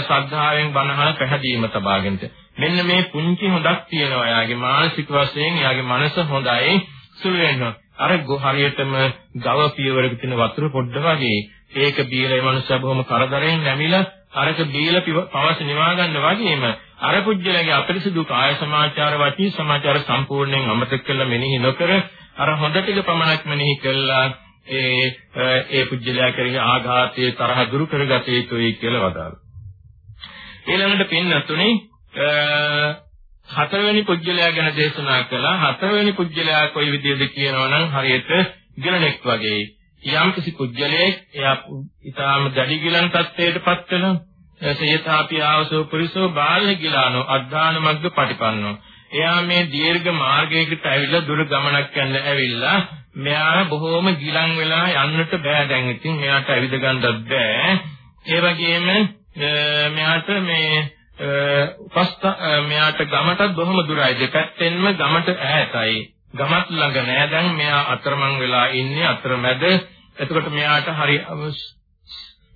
B: ශ්‍රද්ධාවෙන් බණහල පැහැදීම තබාගෙනද. මෙන්න මේ පුංචි හොඳක් තියෙනවා එයාගේ මානසික වශයෙන් එයාගේ මනස හොඳයි සුළු වෙනවා. අර හරියටම ගව පියවරක තියෙන වතුර පොඩ්ඩ වගේ ඒක බීලා ඒ මනුස්සයා බොහොම කරදරෙන් නැමිලා අරක බීලා පවස නිවා ගන්න වගේම අර පුජ්‍යලගේ අපරිසුදු කාය සමාචාර වචී සමාචාර සම්පූර්ණයෙන් අමතක කරලා මෙනෙහි නොකර අර හොඳ ටික පමණක් මෙනෙහි කළා ඒ ඒ පුජ්‍යලයා කෙරෙහි ආඝාතයේ තරහ දුරු කරගත යුතුයි කියලා වදාළා. ඊළඟට පින්නතුනේ හතරවෙනි පුජ්‍යලයා ගැන දේශනා කළා. හතරවෙනි පුජ්‍යලයා කොයි විදිහද කියනවනම් හරියට ගිලණෙක් වගේ. යම් කිසි පුජ්‍යලයක් එයා ඊටාම දැඩි ගිලන් තත්ත්වයටපත් වෙනවා. සේතාපි ආවසෝ පුරිසෝ බාල්‍ය ගිලානෝ අද්ධාන මග්ග පටිපන්නෝ. එයා මේ දීර්ඝ මාර්ගයකට ඇවිල්ලා දුර ගමනක් යන්න ඇවිල්ලා මෙයා බොහෝම ගිලන් වෙලා යන්නට බෑ දැන් ඉතින් මෙයාට ඇවිද ගන්නත් බෑ. ඒ වගේම මෙයාට මේ උපස්ත මෙයාට ගමටත් බොහොම දුරයි දෙපැත්තෙන්ම ගමට ඈතයි. ගමත් ළඟ නෑ දැන් මෙයා අතරමං වෙලා ඉන්නේ අතරමැද. එතකොට මෙයාට හරි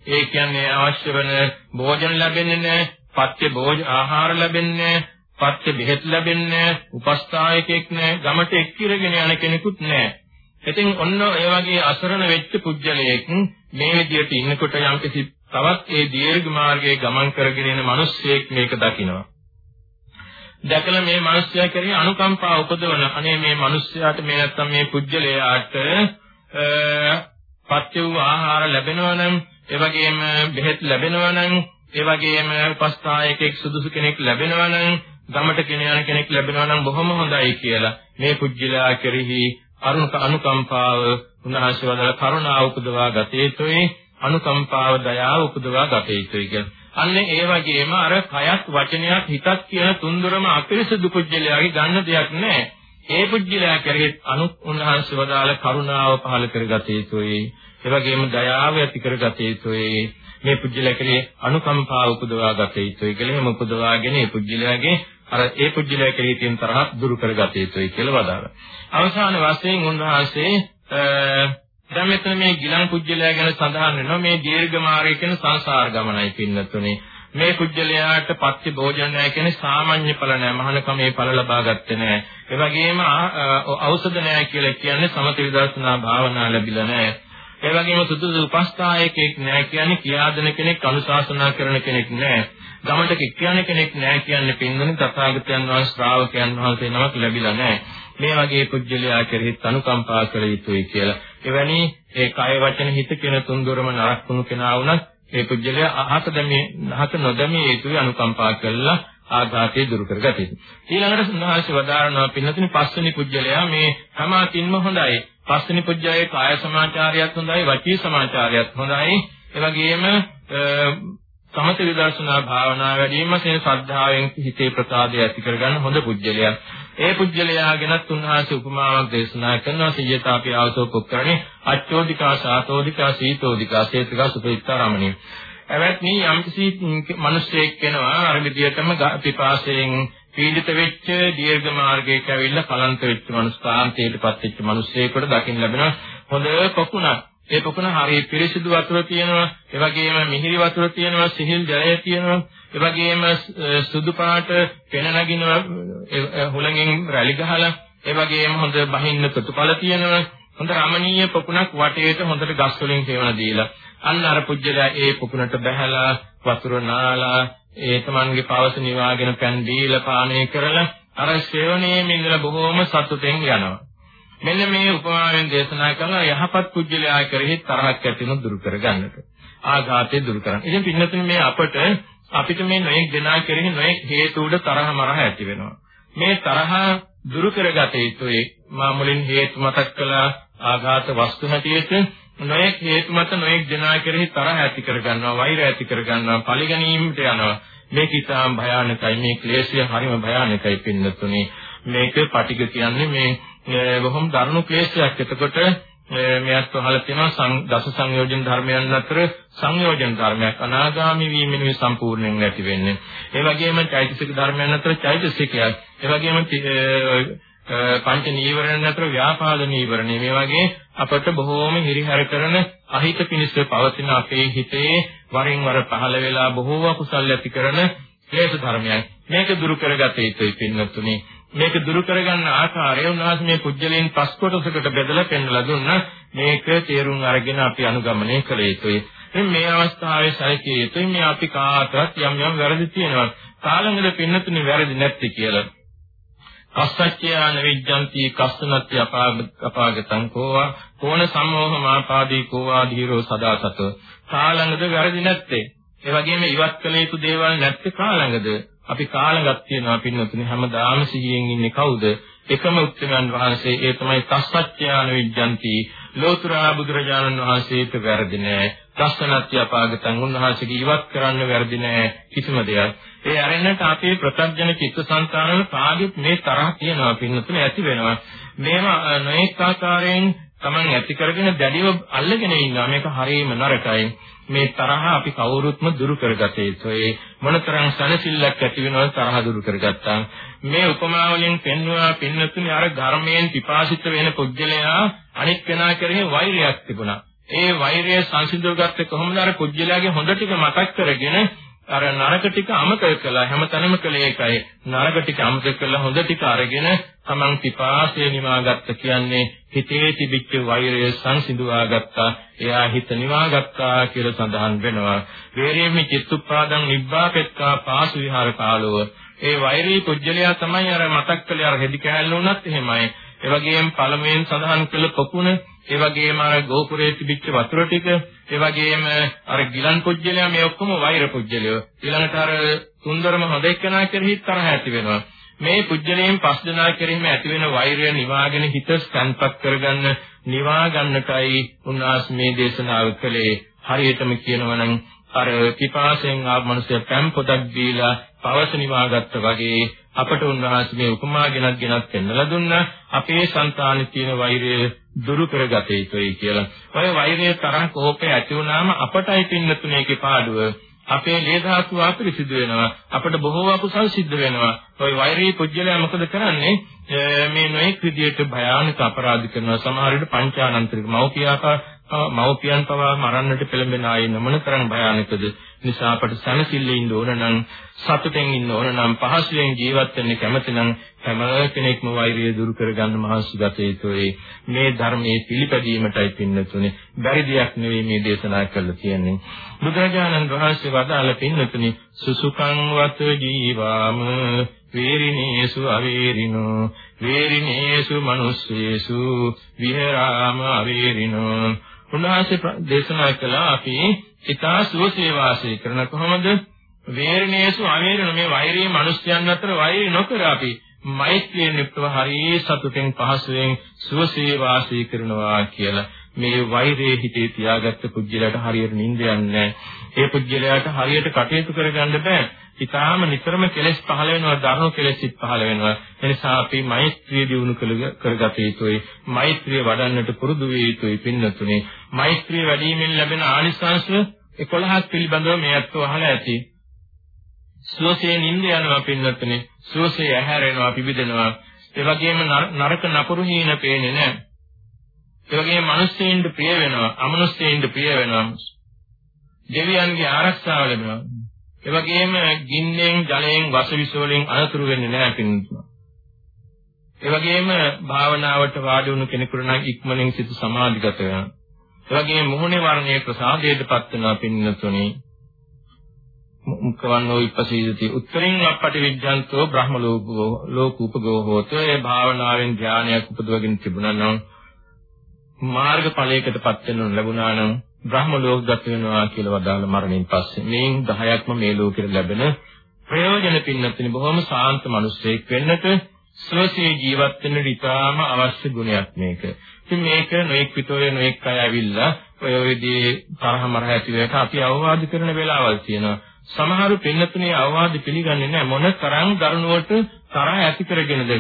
B: ඒ කියන්නේ අවශ්‍ය වෙන භෝජන ලැබෙන්නේ නැහැ, පත්‍ය භෝජ ආහාර ලැබෙන්නේ නැහැ, පත්‍ය බෙහෙත් ලැබෙන්නේ නැහැ, උපස්ථායකෙක් නැහැ, ගමට එක්කිරගෙන යන කෙනෙකුත් නැහැ. ඉතින් ඔන්න ඒ වගේ අසරණ වෙච්ච පුජ්‍යලයක් මේ විදියට ඉන්නකොට යම්කිසි තවත් ඒ දීර්ඝ මාර්ගයේ ගමන් කරගෙන යන මිනිස්සෙක් මේක දකිනවා. දැකලා මේ මිනිස්සයා කෙරෙහි අනුකම්පා උපදවන අනේ මේ මිනිස්සයාට මේ නැත්තම් මේ පුජ්‍යලයාට පත්‍ය වූ ආහාර ලැබෙනවා නම් ඒ වගේම බෙහෙත් ලැබෙනවා නම් ඒ වගේම උපස්ථායකෙක් සුදුසු කෙනෙක් ලැබෙනවා නම් ගමට ගෙන යන කෙනෙක් ලැබෙනවා නම් බොහොම හොඳයි කියලා මේ පුජ්‍යලයා කෙරෙහි අරුණක අනුකම්පාව උන්වහන්සේ වදාළ කරුණාව උපදවා ගත යුතුයි අනුකම්පාව දයාව උපදවා ගත යුතුයි කියලා. අන්න ඒ වගේම අර කයත් වචනයත් හිතත් කියන තුන්දරම අපිරිසුදු පුජ්‍යලයාගේ ගන්න දෙයක් නැහැ. ඒ පුජ්‍යලයා කෙරෙහි අනු උන්වහන්සේ වදාළ කරුණාව පහල කරගත යුතුයි. ඒ වගේම දයාව ඇති කරගත යුතුයි. මේ පුජ්‍යලකලේ අනුකම්පාව උපදවා ගත යුතුයි කියලා එහෙම උපදවාගෙන මේ පුජ්‍යලයාගේ අර ඒ පුජ්‍යලයා කෙරෙහි තියෙන තරහක් දුරු කරගත යුතුයි කියලා වදාළා. අවසාන වශයෙන් උන්වහන්සේ දැන් මෙතන මේ ගිලන් පුජ්‍යලයා ගැන සඳහන් වෙනවා මේ දීර්ඝ මාර්ගය කියන සංසාර ගමනයි පින්නතුනේ. මේ කුජලයාට පත්‍ය භෝජන නැහැ කියන්නේ සාමාන්‍ය ඵල නැහැ මහානකමේ ඵල ලබා ගත්තේ නැහැ. ඒ වගේම ඖෂධ නැහැ කියලා කියන්නේ සමථ විදර්ශනා භාවනා ලැබිලා නැහැ. ඒ වගේම සුදුසු උපස්ථායකෙක් නැහැ කියන්නේ කියා දෙන කෙනෙක් අනුශාසනා කරන කෙනෙක් නැහැ. ගමට කියන කෙනෙක් නැහැ කියන්නේ පින්වන තථාගතයන් වහන්සේ ශ්‍රාවකයන් වහන්සේ නමක් ලැබිලා නැහැ. මේ වගේ පුජ්‍යලයා කෙරෙහිත් අනුකම්පා කළ යුතුයි කියලා. එවැනි ඒ කය වචන හිත කියන තුන්දොරම නරක වුණු කෙනා වුණත් ඒ පුජ්‍යලයා අහත දැමී අහත නොදැමී යුතුයි අනුකම්පා කළා ආඝාතය දුරු කරගත යුතුයි. ඊළඟට සුන්වහන්සේ වදාරනවා පින්නතුනි පස්වෙනි පුජ්‍යලයා මේ සමාතින්ම හොඳයි. පස්වෙනි පුජ්‍යයේ කාය සමාචාරයත් හොඳයි, වචී සමාචාරයත් හොඳයි. ඒ වගේම සමථ විදර්ශනා භාවනා වැඩිම සෙන් ශ්‍රද්ධාවෙන් හිතේ ප්‍රසාදය ඇති කරගන්න හොඳ පුජ්‍යලයක්. ඒ පුජ්‍යලයාගෙනත් උන්වහන්සේ උපමාවක් දේශනා කරනවා සියතාපි ආවසෝ පුක්කරණේ අච්චෝදිකා සාතෝදිකා සීතෝදිකා සේතිකා සුපිත්තරමණී. එවත්නි යම්කිසි මිනිසෙක් වෙනවා අර විදියටම පිපාසයෙන් පීඩිත වෙච්ච දීර්ඝ මාර්ගයක ඇවිල්ලා කලන්ත වෙච්ච මනුස්කාන්තයටපත් වෙච්ච මිනිසෙකුට දකින්න ලැබෙන හොඳ පොකුණක්. ඒ පොකුණ හරිය පිරිසිදු වතුර තියෙනවා, ඒ වගේම මිහිරි වතුර තියෙනවා, සිහිල් ජලය තියෙනවා, ඒ වගේම සුදු පාට පෙන නගින හුලඟෙන් රැලි ගහලා, ඒ වගේම හොඳ බහින්න ප්‍රතිඵල තියෙනවා. හොඳ රමණීය පොකුණක් වටේට හොඳට ගස් වලින් හේවන දීලා අන්න අර පුජ්‍යලා ඒ පොකුණට බහැලා වතුර නාලා ඒ තමන්ගේ පවස නිවාගෙන පෑන් දීලා පානය කරලා අර ශ්‍රේවණයේ මින්දලා බොහෝම සතුටෙන් යනවා මෙන්න මේ උපමාවෙන් දේශනා කරන යහපත් පුජ්‍යලයා කෙරෙහි තරහක් ඇතිවෙන දුරු කරගන්නට. ආඝාතය දුරු කරන්න. ඉතින් පින්නතුනි මේ අපට අපිට මේ නොයෙක් දෙනා කෙරෙහි නොයෙක් හේතු උඩ තරහ මරහ ඇති වෙනවා. මේ තරහ දුරු කරගත යුතුයි. මා මුලින් හේතු මතක් කළා ආඝාත වස්තු හැටියට නොයෙක් හේතු මත නොයෙක් දෙනා කෙරෙහි තරහ ඇති කරගන්නවා, වෛර ඇති කරගන්නවා, පරිගැනීමට යනවා. මේක ඉතාම භයානකයි. මේ ක්ලේශය හරිම භයානකයි පින්නතුනි. මේක පටිඝ කියන්නේ මේ බොහොම දරුණු ක්ලේශයක්. එතකොට මෙයත් අහලා තියෙනවා දස සංයෝජන ධර්මයන් අතර සංයෝජන ධර්මයක් අනාගාමි වීමෙන් සම්පූර්ණයෙන් නැති වෙන්නේ. ඒ වගේම චෛතසික ධර්මයන් අතර චෛතසිකයක්. ඒ වගේම පංච නීවරණ අතර ව්‍යාපාද නීවරණ මේ වගේ අපට බොහෝම හිරිහැර කරන අහිත පිණිස පවතින අපේ හිතේ වරින් වර පහළ වෙලා බොහෝ අකුසල් ඇති කරන ක්ලේශ ධර්මයන්. මේක දුරු කරගත යුතුයි පින්වත්නි. මේක දුරු කරගන්න ආකාරය උන්වහන්සේ මේ කුජලයෙන් පස් කොටසකට බෙදලා පෙන්වලා දුන්නා. මේක තේරුම් අරගෙන අපි අනුගමනය කළ යුතුයි. මේ අවස්ථාවේ සැලකිය යුතුයි. මේ අපි කාටවත් යම් යම් වැරදි තියෙනවා. කාලංගල පින්නතුනේ වැරදි නැත්තේ කියලා. කස්සච්චයාන විජ්ජಂತಿ කස්සනත්‍ය අපාගතං කෝවා. කෝණ සම්මෝහ මාපාදී කෝවා ධීරෝ සදාසත. කාලංගද වැරදි නැත්තේ. ඒ වගේම ඉවත් කළ යුතු දේවල් නැත්තේ කාලංගද අපි කාලගත් තියෙනවා පින්නතුනි හැමදාම සිහියෙන් ඉන්නේ කවුද? එකම උත්තරයන් වහන්සේ ඒ තමයි තස්සත්‍යාන විජ්ජಂತಿ ලෝතුරා බුදුරජාණන් වහන්සේට වැරදි නෑ. දස්සනත්‍ය අපාගතං උන්වහන්සේගේ ඉවත් කරන්න වැරදි නෑ කිසිම දෙයක්. ඒ අරෙන්නට අපේ ප්‍රත්‍යඥ චිත්තසංතානවල කාගෙත් මේ තරහ තියෙනවා පින්නතුනි ඇති වෙනවා. මේවා නොඑක ආකාරයෙන් Taman ඇති කරගෙන දැඩිව අල්ලගෙන ඉන්නවා. මේක හරියම නරකයි. මේ තරහ අපි කවුරුත්ම දුරු කරගත යුතුයි. මොනතරම් සනසිල්ලක් ඇති වෙනවද තරහ දුරු කරගත්තා. මේ උපමා වලින් පෙන්වුවා පින්නතුනි අර ධර්මයෙන් පිපාසිත වෙන පුජ්‍යලයා අනික් කෙනා කෙරෙහි වෛරයක් තිබුණා. ඒ වෛරය සංසිඳවගත්තේ කොහොමද අර පුජ්‍යලයාගේ හොඳ ටික මතක් කරගෙන අර නරක ටික අමතක කළා. හැමතැනම කළේ ඒකයි. නරක ටික අමතක කළා. හොඳ ටික අරගෙන තමන් පිපාසය නිවාගත්ත කියන්නේ හිතේ තිබිච්ච වෛරය සංසිඳුවා ගත්තා එයා හිත නිවාගත්තා කියලා සඳහන් වෙනවා. වේරේමි චිත්තුප්පාදං නිබ්බාපෙත්තා පාසු විහාර කාලෝ ඒ වෛරී පුජ්‍යලයා තමයි අර මතක් කළේ අර හෙදි කෑල්ල වුණත් එහෙමයි. ඒ වගේම පළමුවෙන් සඳහන් කළ පොකුණ ඒ වගේම අර ගෝපුරයේ තිබිච්ච වතුර ටික, ඒ වගේම අර ගිලන් පුජ්‍යලයා මේ ඔක්කොම වෛර පුජ්‍යලයෝ. ඊළඟට අර සුන්දරම හොඳ එක්කනා කෙරෙහි තරහ ඇති වෙනවා. මේ පුජ්‍යලයෙන් පස් දෙනා කෙරෙහිම ඇති වෙන වෛරය නිවාගෙන හිත ස්කන්පත් කරගන්න නිවා ගන්නටයි උන්වහන්සේ මේ දේශනාව කළේ. හරියටම කියනවා නම් අර පිපාසයෙන් ආව මිනිස්සු පැම් පොතක් දීලා පවස නිවාගත්ත වගේ අපට උන්වහන්සේ මේ උපමා ගෙනත් ගෙනත් පෙන්වලා දුන්නා අපේ సంతානෙ තියෙන වෛරය දුරු කරගත යුතුයි කියලා. ඔය වෛරය තරහ කෝපය ඇති වුණාම අපටයි පින්නතුනේගේ පාඩුව අපේ ලේ ධාතු අපිරිසිදු වෙනවා. අපිට බොහෝ අකුසල් සිද්ධ වෙනවා. ওই වෛරී පුජ්‍යලයා මොකද කරන්නේ? මේ නොඑක් විදියට භයානක අපරාධ කරනවා. සමහර විට පංචානන්තරික මෞපියාපා මව්පියන් පවා මරන්නට පෙළඹෙන අය නමන තරම් භයානකද නිසා අපට සනසිල්ලේ ඉන්න ඕන නම් සතුටෙන් ඉන්න ඕන නම් පහසුවෙන් ජීවත් වෙන්න කැමති නම් හැම කෙනෙක්ම වෛරය දුරු කරගන්න මහන්සි ගත යුතුයි. මේ ධර්මයේ පිළිපැදීමටයි පින්නතුනේ. බැරි දෙයක් නෙවෙයි මේ දේශනා කළා කියන්නේ බුදුරජාණන් වහන්සේ වදාළ පින්නතුනේ සුසුකං වත ජීවාම වේරිනේසු අවේරිනෝ වේරිනේසු මනුස්සේසු විහෙරාම අවේරිනෝ. උන්වහන්සේ දේශනා කළා අපි ඊතා සුවසේ වාසය කරන කොහොමද වේරණේසු අවේරණ මේ වෛරී මිනිස්යන් අතර වෛරී නොකර අපි මෛත්‍රියෙන් යුක්තව හරිය සතුටෙන් පහසුවෙන් සුවසේ වාසය කරනවා කියලා මේ වෛරයේ හිතේ තියාගත්ත පුජ්‍යලයට හරියට නිින්ද යන්නේ ඒ පුජ්‍යලයට හරියට කටයුතු කරගන්න බෑ. ඊටාම නිතරම කෙලෙස් පහළ වෙනවා, ධර්ම කෙලෙස්ත් පහළ වෙනවා. එනිසා අපි මෛත්‍රිය දිනු කරගත යුතුයි. මෛත්‍රිය වඩන්නට පුරුදු විය යුතුයි පින්නතුනේ. මෛත්‍රිය වැඩිමෙන් ලැබෙන ආනිසංශ 11ක් පිළිබඳව මේ අත්ව අහලා ඇති. සුවසේ නිින්ද යනවා පින්නතුනේ. සුවසේ ඇහැරෙනවා, පිබිදෙනවා. ඒ වගේම නරක නපුරු හීන පේන්නේ නැහැ. ඒ වගේම මිනිස්සෙයින්ට ප්‍රිය වෙනවා, අමනුස්සෙයින්ට ප්‍රිය වෙනවා. දෙවියන්ගේ ආරක්ෂාව ලැබෙනවා. ඒ වගේම ගින්නෙන්, ජලයෙන්, වසවිස වලින් අනතුරු වෙන්නේ නැහැ පින්තුනා. ඒ වගේම භාවනාවට වාඩි වුණු කෙනෙකුට නම් ඉක්මනින් සිත සමාධිගත වෙනවා. ඒ වගේම මොහොනේ වර්ණයේ ප්‍රසාදයටපත් වෙනවා පින්නතුනේ. මුඛවන්නෝ විපසීදති උත්තරින් අපටි විඥාන්තෝ බ්‍රහ්ම ලෝකෝ ලෝකූපගෝ හෝත ඒ භාවනාවෙන් ඥානයක් උපදවගෙන තිබුණා නම් මාර්ගඵලයකටපත් වෙනු ලැබුණා නම් බ්‍රහ්ම ලෝකගත වෙනවා කියලා වදාළ මරණයෙන් පස්සේ මේන් 10ක්ම මේ ලෝකෙට ලැබෙන ප්‍රයෝජන පින්නතුනි බොහොම සාන්ත මිනිසෙක් වෙන්නට සුවසේ ජීවත් වෙන්න ඉතාම අවශ්‍ය ගුණයක් මේක. ඉතින් මේක නොඑක් විතෝය නොඑක් අය ඇවිල්ලා ඔය විදිහේ තරහ මරහ ඇති වෙලට අපි අවවාද කරන වෙලාවල් තියෙනවා. සමහරු පින්නතුනේ අවවාද පිළිගන්නේ නැහැ මොන තරම් දරුණුවට තරහ ඇති කරගෙනද.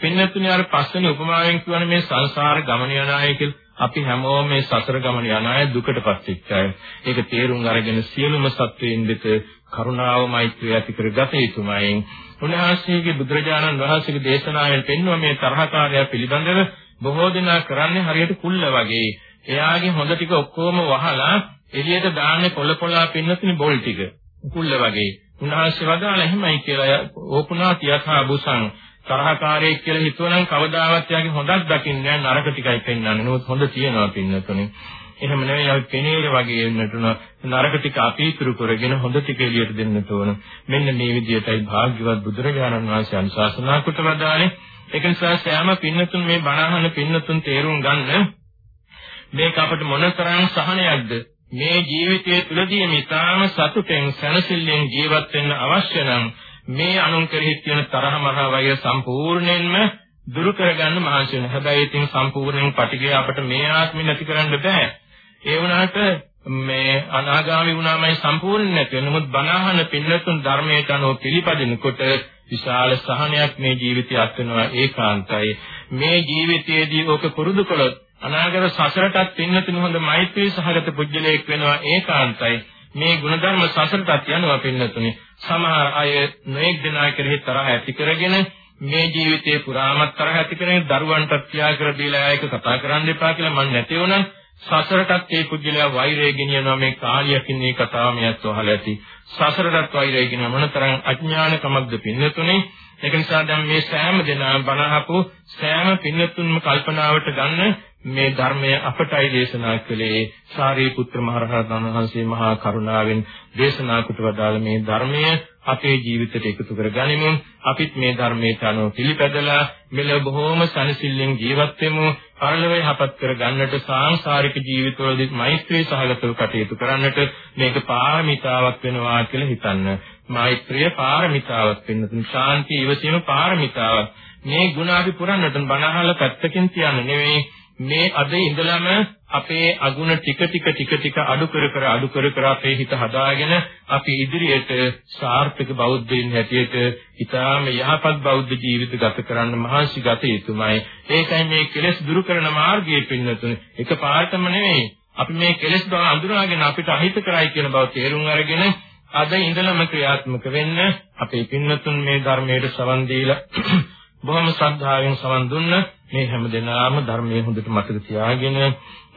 B: පින්නතුනේ අර පස්වෙනි උපමාවෙන් කියවනේ මේ සංසාර ගමන යන අය කියලා. අපි හැමෝම මේ සතර ගමන යන අය දුකටපත් වෙච්ච අය. ඒක තේරුම් අරගෙන සියලුම සත්වයන් දෙත කරුණාව මෛත්‍රිය ඇති කර ගත යුතුමයි. උන්වහන්සේගේ බුදුරජාණන් වහන්සේගේ දේශනාවෙන් පෙන්වන මේ තරහකාරය පිළිබඳව බොහෝ දෙනා කරන්නේ හරියට කුල්ල වගේ. එයාගේ හොඳ ටික ඔක්කොම වහලා එළියට දාන්නේ පොළ පොළා පින්නතුනි බොල් ටික. කුල්ල වගේ. උන්වහන්සේ වදාළ එහෙමයි කියලා ඕපුනාති යථා බුසං තරහකාරයෙක් කියලා හිතුවනම් කවදාවත් යාගේ හොඳක් දකින්නේ නැහැ නරක ටිකයි පෙන්වන්නේ. නමුත් හොඳ තියනවා පින්නතුනේ. එහෙම නෙවෙයි අපි පෙනේර වගේ වෙන්නට නරක ටික අපීතුරු කරගෙන හොඳ ටික එළියට දෙන්නට ඕන. මෙන්න මේ විදිහටයි භාග්‍යවත් බුදුරජාණන් වහන්සේ අනුශාසනා කොට වදාළේ. ඒක නිසා සෑම පින්නතුන් මේ බණහන පින්නතුන් තේරුම් ගන්න මේක අපිට මොනතරම් සහනයක්ද මේ ජීවිතයේ තුලදී මිතාම සතුටෙන් සැනසෙල්ලෙන් ජීවත් වෙන්න අවශ්‍ය නම් මේ අනුන් කෙරෙහි තියෙන තරහ මරහ වෛර සම්පූර්ණයෙන්ම දුරු කරගන්න මහන්සි වෙනවා. හැබැයි ඉතින් සම්පූර්ණයෙන් පටිගය අපිට මේ ආත්මෙ නැති කරන්න බෑ. ඒ වුණාට මේ අනාගාමී වුණාමයි සම්පූර්ණ නැති වෙන. නමුත් බණහන පින්නතුන් ධර්මයට අනුව පිළිපදිනකොට විශාල සහනයක් මේ ජීවිතය අත් වෙනවා ඒකාන්තයි. මේ ජීවිතයේදී ඕක පුරුදු කළොත් අනාගත සසරටත් පින්නතුන් හොඳ මෛත්‍රී සහගත පුජ්‍යලයක් වෙනවා ඒකාන්තයි. මේ ಗುಣධර්ම සසරටත් යනවා පින්නතුනි. සමහර අය නොඑක් දෙනා කෙරෙහි තරහ ඇති කරගෙන මේ ජීවිතේ පුරාමත් තරහ ඇති කරගෙන දරුවන්ටත් කියා කර දීලා ඒක කතා කරන්න එපා කියලා මම නැති වුණා. සසරටත් ඒ පුජ්‍යලයා වෛරය ගෙනියනවා මේ කාලියකින් මේ කතාව මෙයත් අහලා ඇති. සසරටත් වෛරය ගෙනියන මොනතරම් අඥානකමක්ද පින්නතුනේ. ඒක නිසා දැන් මේ සෑම දෙනා බණහපු සෑම පින්නතුන්ම කල්පනාවට ගන්න මේ ධර්මය අපටයි දේශනා කළේ සාරිපුත්‍ර මහ රහතන් වහන්සේ මහා කරුණාවෙන් දේශනා කොට වදාළ මේ ධර්මය අපේ ජීවිතයට එකතු කරගනිමු අපිත් මේ ධර්මයට අනුව පිළිපැදලා මෙලොව බොහෝම සනසිල්ලෙන් ජීවත් වෙමු පරලොවේ හපත් කර ගන්නට සාංශාරික ජීවිතවලදී මෛත්‍රී සහගතව කටයුතු කරන්නට මේක පාරමිතාවක් වෙනවා කියලා හිතන්න. මෛත්‍රිය පාරමිතාවක් වෙන ශාන්තිය ඉවසීම පාරමිතාවක්. මේ ගුණ අපි පුරන්නට බණහල පැත්තකින් තියන්න නෙවෙයි. මේ අද ඉඳලම අපේ අගුණ ටික ටික ටික ටික අඩු කර කර අඩු කර කර අපේ හිත හදාගෙන අපි ඉදිරියට සාර්ථක බෞද්ධයින් හැටියට ඊටාම යහපත් බෞද්ධ ජීවිත ගත කරන්න මහන්සි ගත යුතුමයි. ඒකයි මේ කෙලෙස් දුරු කරන මාර්ගයේ පින්නතුනේ. එකපාරටම නෙවෙයි. අපි මේ කෙලෙස් බව අඳුරාගෙන අපිට අහිත කරයි කියන බව තේරුම් අරගෙන අද ඉඳලම ක්‍රියාත්මක වෙන්න අපේ පින්නතුන් මේ ධර්මයට සවන් දීලා බොහොම ශ්‍රද්ධාවෙන් සවන් දුන්න මේ හැමදෙනාම ධර්මයේ හොඳට මතක තියාගෙන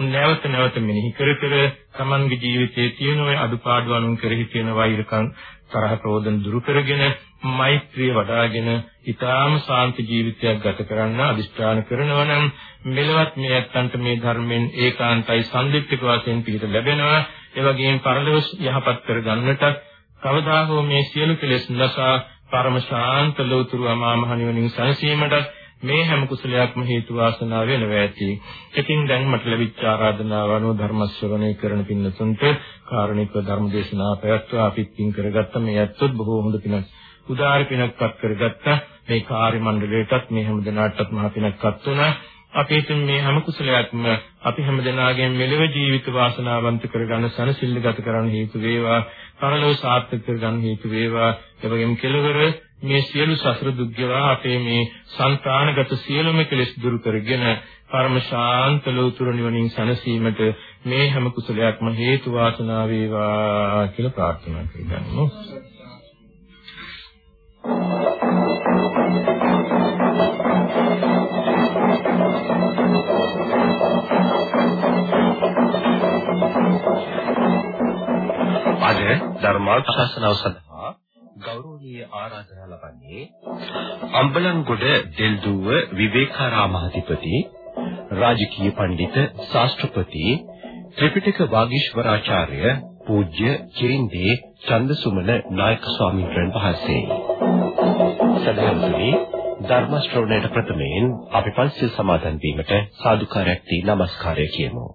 B: නැවත නැවත මෙනෙහි කර කර තමන්ගේ ජීවිතයේ තියෙන ওই අඩුපාඩු අනුන් කෙරෙහි තියෙන වෛරකම් තරහ ප්‍රෝධන දුරු කරගෙන මෛත්‍රිය වඩාගෙන ඊටාම සාන්ති ජීවිතයක් ගත කරන්න අදිෂ්ඨාන කරනවා නම් මෙලවත් මේ ඇත්තන්ට මේ ධර්මයෙන් ඒකාන්තයි සම්දික්ක වශයෙන් පිළිත ලැබෙනවා. ඒ වගේම පරලොව යහපත් කර ගන්නට කවදා හෝ මේ සියලු කෙලෙස් නැසා පරම ශාන්ත ලෝතුරු අමා මහ නිවනින් සැනසීමට මේ හැම කුසලයක්ම හේතු වාසනා වෙනවා ඇති. ඉතින් දැන් මට ලැබිච්ච ආරාධනාව අනුව ධර්ම ශ්‍රවණය කරන පින්නතුන්ට කාරණික ධර්ම දේශනා පැවැත්වා අපිත් පින් කරගත්ත මේ ඇත්තොත් බොහෝ හොඳ පිනක් උදාාර පිනක්පත් කරගත්ත මේ කාර්ය මණ්ඩලයටත් මේ හැම දිනාටත් මහ පිනක්පත් වුණා. අපේ තුන් මේ හැම කුසලයක්ම අපි හැම දෙනාගේම මෙලව ජීවිත වාසනාවන්ත කරගන්න සනසිල්ල ගත කරන්න හේතු වේවා. පරලෝක සාර්ථක කරගන්න හේතු වේවා. එවැගේම කෙලවර මේ සියලු සසර දුක් ගෙවා අපේ මේ సంతානගත සියලුම කෙලෙස් දුරු කරගෙන පරම ශාන්ත ලෝතුරු නිවනින් සැනසීමට මේ හැම කුසලයක්ම හේතු වාසනා වේවා කියලා ප්‍රාර්ථනා කරගන්නවා.
A: අද ධර්මාර්ථ ශාස්ත්‍රව සඳහා ගෞරවනීය ආරාධනා ලබන්නේ අම්බලන්ගොඩ දෙල්දුව විවේකාරාමාධිපති රාජකීය පඬිත ශාස්ත්‍රපති ත්‍රිපිටක වාගීශ්වරාචාර්ය පූජ්‍ය චිරින්දේ චන්දසුමන නායක ස්වාමීන් වහන්සේ. සදහම්තුනි ධර්ම ශ්‍රවණයට ප්‍රථමයෙන් අපි පන්සිල් සමාදන් වීමට සාදුකාරයක් දී নমස්කාරය කියමු.